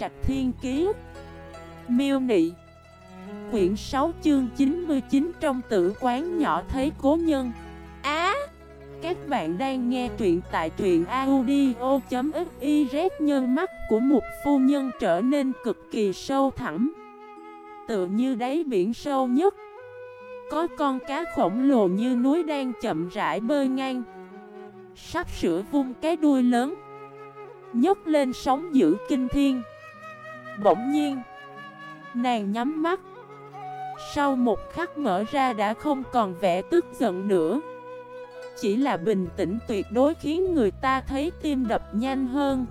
Trạch Thiên Kiế Miêu Nị. Quyển 6 chương 99 trong tử quán nhỏ thấy cố nhân. Á! Các bạn đang nghe truyện tại truyện audio.xyz Nhân mắt của một phu nhân trở nên cực kỳ sâu thẳm. Tựa như đáy biển sâu nhất. Có con cá khổng lồ như núi đang chậm rãi bơi ngang. Sắp sửa vung cái đuôi lớn. Nhấc lên sóng giữ kinh thiên Bỗng nhiên, Nàng nhắm mắt. Sau một khắc mở ra đã không còn vẻ tức giận nữa. Chỉ là bình tĩnh tuyệt đối khiến người ta thấy tim đập nhanh hơn.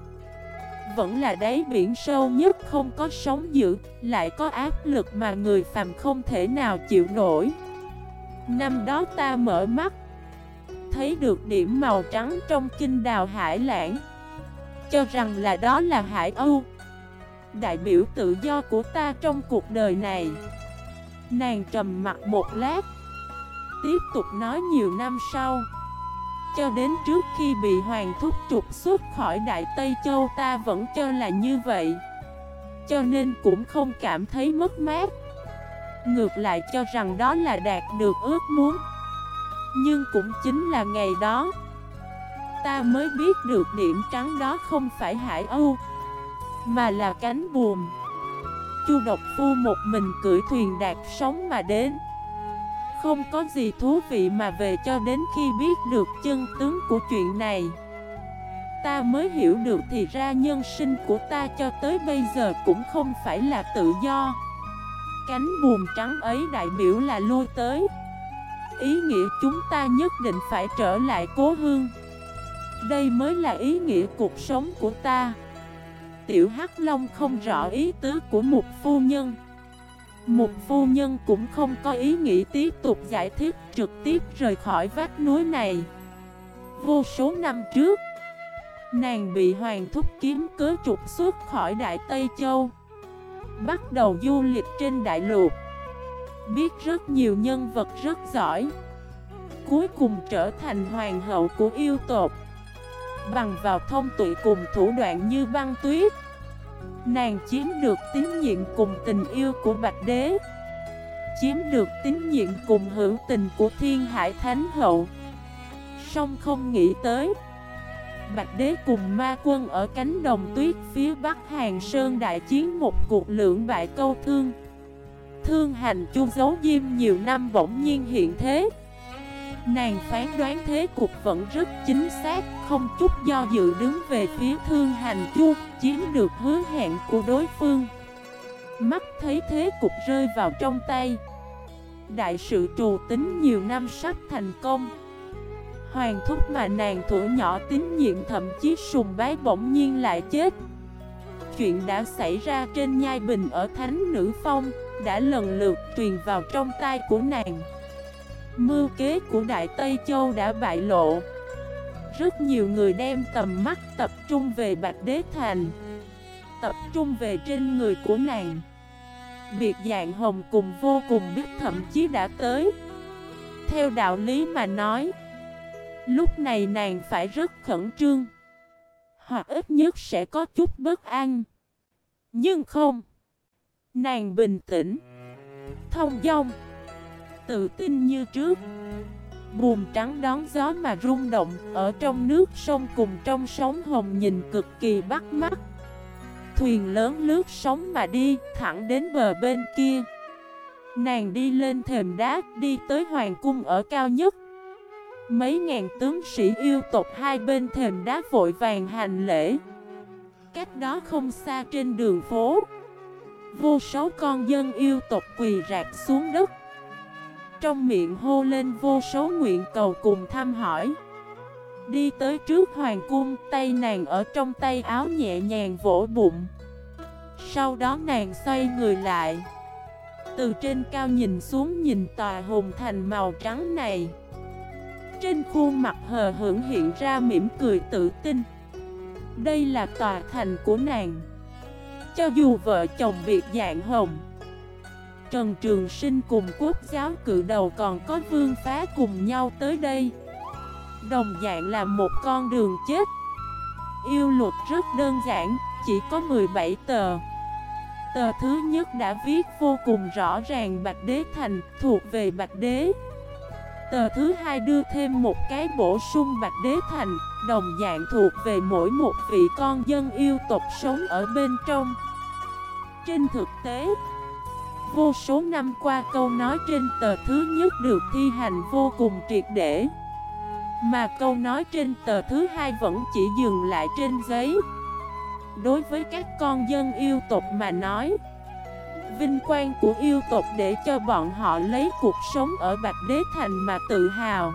Vẫn là đáy biển sâu nhất không có sóng dữ, Lại có áp lực mà người phàm không thể nào chịu nổi. Năm đó ta mở mắt, Thấy được điểm màu trắng trong kinh đào hải lãng. Cho rằng là đó là hải âu đại biểu tự do của ta trong cuộc đời này. Nàng trầm mặt một lát, Tiếp tục nói nhiều năm sau. Cho đến trước khi bị hoàng thúc trục xuất khỏi Đại Tây Châu, ta vẫn cho là như vậy. Cho nên cũng không cảm thấy mất mát. Ngược lại cho rằng đó là đạt được ước muốn. Nhưng cũng chính là ngày đó, Ta mới biết được điểm trắng đó không phải Hải Âu mà là cánh buồm. Chu độc phu một mình cưỡi thuyền đạp sóng mà đến. Không có gì thú vị mà về cho đến khi biết được chân tướng của chuyện này. Ta mới hiểu được thì ra nhân sinh của ta cho tới bây giờ cũng không phải là tự do. Cánh buồm trắng ấy đại biểu là lôi tới. Ý nghĩa chúng ta nhất định phải trở lại cố hương. Đây mới là ý nghĩa cuộc sống của ta. Tiểu Hắc Long không rõ ý tứ của một phu nhân. Một phu nhân cũng không có ý nghĩ tiếp tục giải thích trực tiếp rời khỏi vách núi này. Vô số năm trước, Nàng bị hoàng thúc kiếm cớ trục xuất khỏi Đại Tây Châu. Bắt đầu du lịch trên đại lục. Biết rất nhiều nhân vật rất giỏi. Cuối cùng trở thành hoàng hậu của yêu tộc. Bằng vào thông tụy cùng thủ đoạn như băng tuyết. Nàng chiếm được tín nhiệm cùng tình yêu của Bạch Đế, Chiếm được tín nhiệm cùng hữu tình của Thiên Hải Thánh Hậu. Song không nghĩ tới, Bạch Đế cùng ma quân ở cánh đồng tuyết phía bắc Hàng Sơn đại chiến một cuộc lưỡng bại câu thương. Thương hành chu giấu diêm nhiều năm bỗng nhiên hiện thế. Nàng phán đoán thế cục vẫn rất chính xác, không chút do dự đứng về phía thương hành chu, chiếm được hứa hẹn của đối phương. Mắt thấy thế cục rơi vào trong tay. Đại sự trù tính nhiều năm sắp thành công. Hoàng thúc mà nàng thủ nhỏ tín nhiệm thậm chí sùng bái bỗng nhiên lại chết. Chuyện đã xảy ra trên nhai bình ở Thánh Nữ Phong, đã lần lượt truyền vào trong tay của nàng. Mưu kế của Đại Tây Châu đã bại lộ. Rất nhiều người đem tầm mắt tập trung về Bạch Đế Thành, Tập trung về trên người của nàng. Việc dạng hồng cùng vô cùng biết thậm chí đã tới. Theo đạo lý mà nói, Lúc này nàng phải rất khẩn trương, Hoặc ít nhất sẽ có chút bất an. Nhưng không, Nàng bình tĩnh, Thông dong tự tin như trước. Buồm trắng đón gió mà rung động, Ở trong nước sông cùng trong sóng hồng nhìn cực kỳ bắt mắt. Thuyền lớn lướt sóng mà đi, thẳng đến bờ bên kia. Nàng đi lên thềm đá, đi tới hoàng cung ở cao nhất. Mấy ngàn tướng sĩ yêu tộc hai bên thềm đá vội vàng hành lễ. Cách đó không xa trên đường phố, Vô số con dân yêu tộc quỳ rạc xuống đất trong miệng hô lên vô số nguyện cầu cùng thăm hỏi. Đi tới trước hoàng cung, Tay nàng ở trong tay áo nhẹ nhàng vỗ bụng. Sau đó nàng xoay người lại. Từ trên cao nhìn xuống nhìn tòa hùng thành màu trắng này. Trên khuôn mặt hờ hưởng hiện ra mỉm cười tự tin. Đây là tòa thành của nàng. Cho dù vợ chồng biệt dạng hồng Trần Trường Sinh cùng quốc giáo cự đầu còn có vương phá cùng nhau tới đây. Đồng dạng là một con đường chết. Yêu luật rất đơn giản, chỉ có 17 tờ. Tờ thứ nhất đã viết vô cùng rõ ràng Bạch Đế Thành thuộc về Bạch Đế. Tờ thứ hai đưa thêm một cái bổ sung Bạch Đế Thành Đồng dạng thuộc về mỗi một vị con dân yêu tộc sống ở bên trong. Trên thực tế Vô số năm qua câu nói trên tờ thứ nhất được thi hành vô cùng triệt để. Mà câu nói trên tờ thứ hai vẫn chỉ dừng lại trên giấy. Đối với các con dân yêu tộc mà nói, Vinh quang của yêu tộc để cho bọn họ lấy cuộc sống ở Bạch Đế Thành mà tự hào.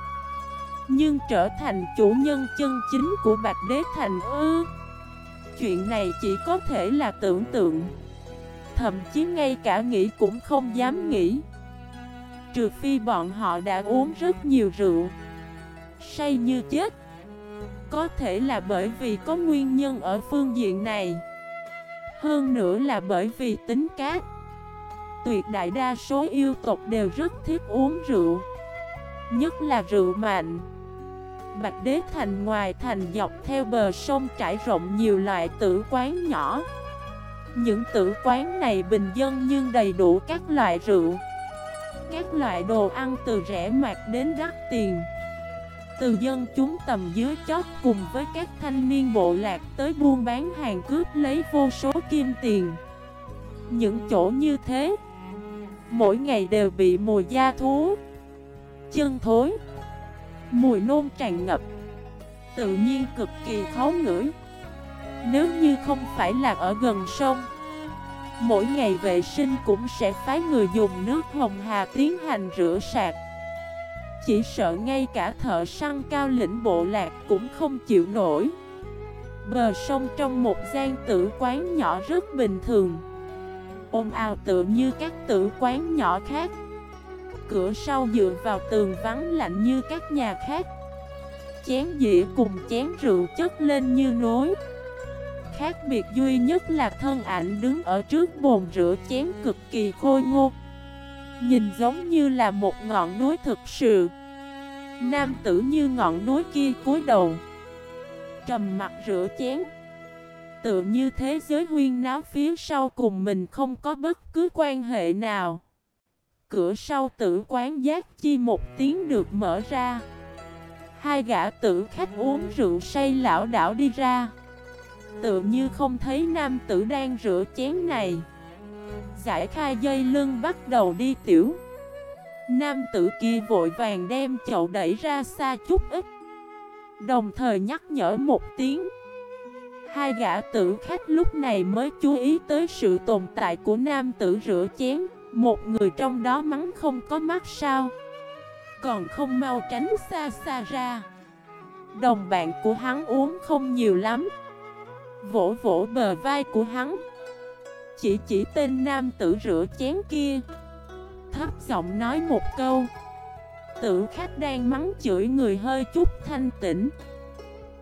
Nhưng trở thành chủ nhân chân chính của Bạch Đế Thành ư? Chuyện này chỉ có thể là tưởng tượng. Thậm chí ngay cả nghĩ cũng không dám nghĩ. Trừ phi bọn họ đã uống rất nhiều rượu. Say như chết. Có thể là bởi vì có nguyên nhân ở phương diện này. Hơn nữa là bởi vì tính cát Tuyệt đại đa số yêu tộc đều rất thích uống rượu. Nhất là rượu mạnh. Bạch Đế Thành ngoài thành dọc theo bờ sông trải rộng nhiều loại tử quán nhỏ những tử quán này bình dân nhưng đầy đủ các loại rượu. Các loại đồ ăn từ rẻ mạt đến đắt tiền. Từ dân chúng tầm dưới chót cùng với các thanh niên bộ lạc tới buôn bán hàng cướp lấy vô số kim tiền. Những chỗ như thế, Mỗi ngày đều bị mùi da thú, Chân thối, Mùi nôn tràn ngập. Tự nhiên cực kỳ khó ngửi nếu như không phải là ở gần sông, Mỗi ngày vệ sinh cũng sẽ phái người dùng nước hồng hà tiến hành rửa sạch. Chỉ sợ ngay cả thợ săn cao lĩnh bộ lạc cũng không chịu nổi. Bờ sông trong một gian tử quán nhỏ rất bình thường. Ôm ào tựa như các tử quán nhỏ khác. Cửa sau dựa vào tường vắng lạnh như các nhà khác. Chén dĩa cùng chén rượu chất lên như nối. Khác biệt duy nhất là thân ảnh đứng ở trước bồn rửa chén cực kỳ khôi ngô. Nhìn giống như là một ngọn núi thực sự. Nam tử như ngọn núi kia cúi đầu, Trầm mặt rửa chén. Tự như thế giới huyên náo phía sau cùng mình không có bất cứ quan hệ nào. Cửa sau tử quán giác chi một tiếng được mở ra. Hai gã tử khách uống rượu say lão đảo đi ra. Tự như không thấy nam tử đang rửa chén này. Giải khai dây lưng bắt đầu đi tiểu. Nam tử kia vội vàng đem chậu đẩy ra xa chút ít. Đồng thời nhắc nhở một tiếng. Hai gã tử khách lúc này mới chú ý tới sự tồn tại của nam tử rửa chén. Một người trong đó mắng không có mắt sao. Còn không mau tránh xa xa ra. Đồng bạn của hắn uống không nhiều lắm. Vỗ vỗ bờ vai của hắn. Chỉ chỉ tên nam tử rửa chén kia. Thấp giọng nói một câu. Tử khách đang mắng chửi người hơi chút thanh tĩnh.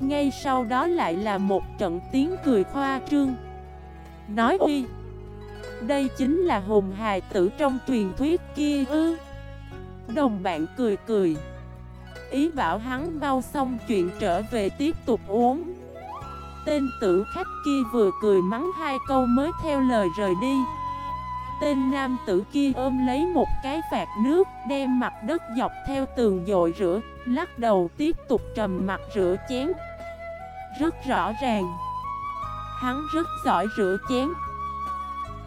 Ngay sau đó lại là một trận tiếng cười khoa trương. Nói uy. Đây chính là hùng hài tử trong truyền thuyết kia ư. Đồng bạn cười cười. Ý bảo hắn bao xong chuyện trở về tiếp tục uống. Tên tử khách kia vừa cười mắng hai câu mới theo lời rời đi. Tên nam tử kia ôm lấy một cái vạt nước, Đem mặt đất dọc theo tường dội rửa, Lắc đầu tiếp tục trầm mặt rửa chén. Rất rõ ràng, Hắn rất giỏi rửa chén.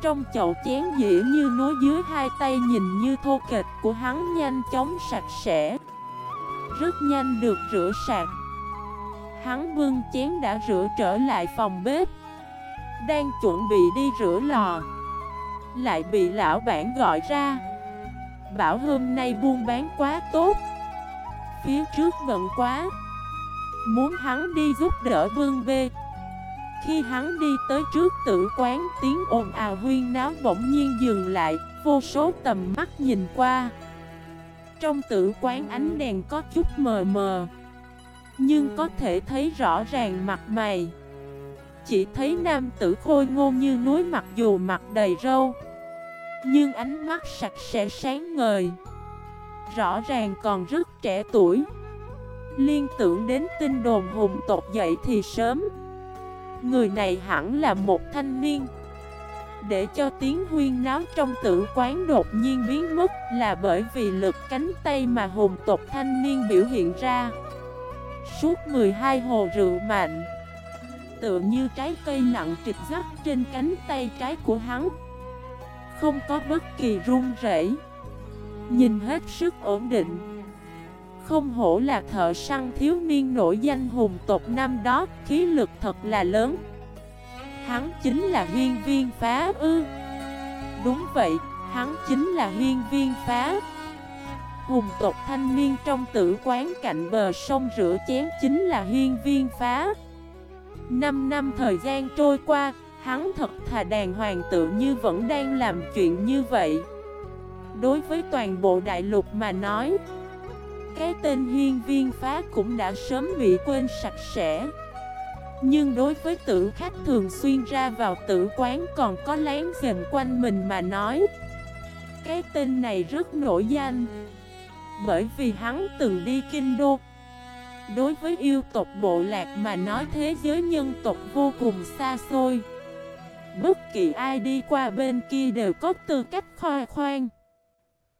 Trong chậu chén dĩa như nối dưới hai tay nhìn như thô kịch của hắn nhanh chóng sạch sẽ, Rất nhanh được rửa sạch. Hắn bưng chén đã rửa trở lại phòng bếp. Đang chuẩn bị đi rửa lò, Lại bị lão bản gọi ra. Bảo hôm nay buôn bán quá tốt, Phía trước bận quá. Muốn hắn đi giúp đỡ bưng bê. Khi hắn đi tới trước tử quán, Tiếng ồn ào huyên náo bỗng nhiên dừng lại, Vô số tầm mắt nhìn qua. Trong tử quán ánh đèn có chút mờ mờ nhưng có thể thấy rõ ràng mặt mày. Chỉ thấy nam tử khôi ngô như núi mặc dù mặt đầy râu, Nhưng ánh mắt sạch sẽ sáng ngời. Rõ ràng còn rất trẻ tuổi. Liên tưởng đến tin đồn hùng tộc dậy thì sớm. Người này hẳn là một thanh niên. Để cho tiếng huyên náo trong tử quán đột nhiên biến mất Là bởi vì lực cánh tay mà hùng tộc thanh niên biểu hiện ra. Suốt 12 hồ rượu mạnh. Tựa như trái cây nặng trịch rắc trên cánh tay trái của hắn. Không có bất kỳ run rẩy. Nhìn hết sức ổn định. Không hổ là thợ săn thiếu niên nổi danh hùng tộc năm đó Khí lực thật là lớn. Hắn chính là huyên viên phá ư. Đúng vậy, hắn chính là huyên viên phá Hùng tộc thanh niên trong tử quán cạnh bờ sông rửa chén chính là hiên viên phá. Năm năm thời gian trôi qua, hắn thật thà đàng hoàng tự như vẫn đang làm chuyện như vậy. Đối với toàn bộ đại lục mà nói Cái tên hiên viên phá cũng đã sớm bị quên sạch sẽ. Nhưng đối với tử khách thường xuyên ra vào tử quán còn có láng gần quanh mình mà nói Cái tên này rất nổi danh. Bởi vì hắn từng đi kinh đô. Đối với yêu tộc bộ lạc mà nói thế giới nhân tộc vô cùng xa xôi. Bất kỳ ai đi qua bên kia đều có tư cách khoa khoan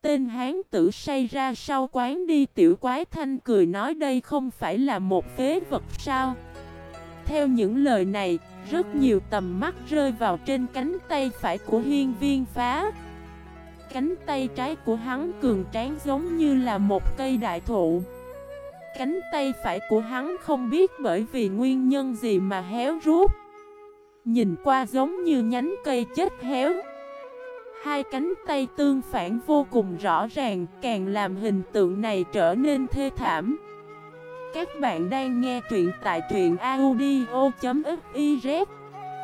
Tên hán tử say ra sau quán đi tiểu quái thanh cười nói đây không phải là một phế vật sao? Theo những lời này, rất nhiều tầm mắt rơi vào trên cánh tay phải của hiên viên phá. Cánh tay trái của hắn cường tráng giống như là một cây đại thụ. Cánh tay phải của hắn không biết bởi vì nguyên nhân gì mà héo rút. Nhìn qua giống như nhánh cây chết héo. Hai cánh tay tương phản vô cùng rõ ràng, Càng làm hình tượng này trở nên thê thảm. Các bạn đang nghe truyện tại truyện audio.fif